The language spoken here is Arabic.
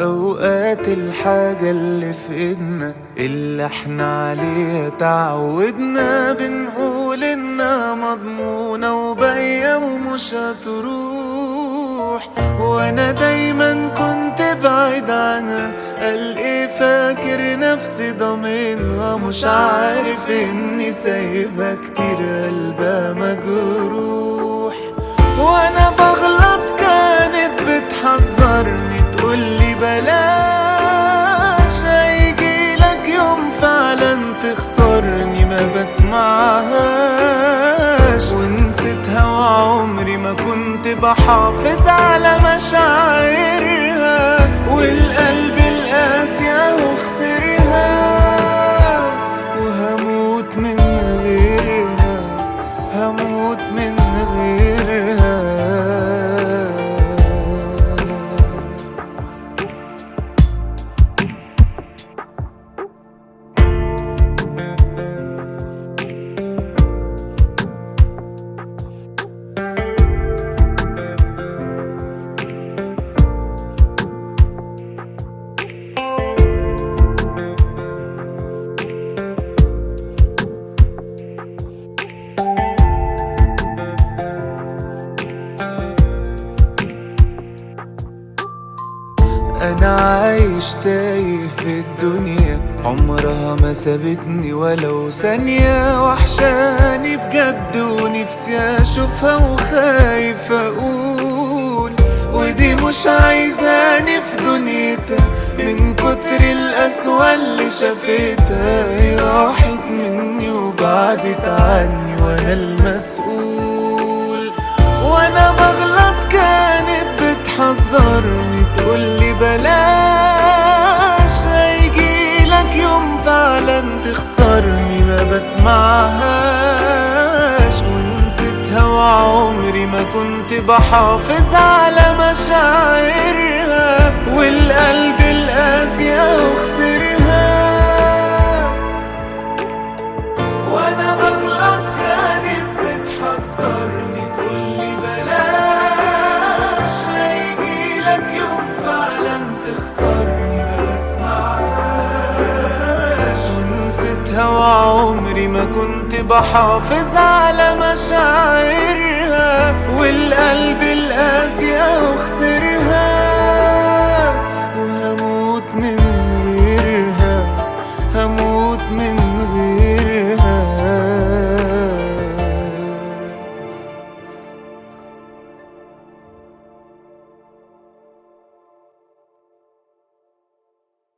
الحاجة اللي في إيدنا اللي إحنا عليها تعودنا بنقول إنها مضمونة وباقية ومش هتروح. وأنا دايما كنت بعيد عنها قال إيه فاكر نفسي ضامنها؟ مش عارف إني سايبها كتير قلبها مجروح. بلاش هيجيلك يوم فعلا تخسرني ما بسمعهاش. ونسيتها وعمري ما كنت بحافظ على مشاعرها. والقلب القاسي اهو خسرها من غيرها. هموت عايش تايه في الدنيا عمرها ما سابتني ولو ثانية. وحشاني بجد ونفسي أشوفها وخايف أقول ودي مش عايزاني في دنيتها. من كتر القسوة اللي شافتها هي راحت مني وبعدت عني وأنا المسؤول. فعلا تخسرني ما بسمعهاش. ونسيتها وعمري ما كنت بحافظ على مشاعرها والقلب القاسي اهو خسرها وأنا بغلط كانت بتحذرني تقولي بلاش. هيجيلك يوم فعلا تخسرني. بحافظ على مشاعرها والقلب القاسي اهو خسرها وهموت من غيرها هموت من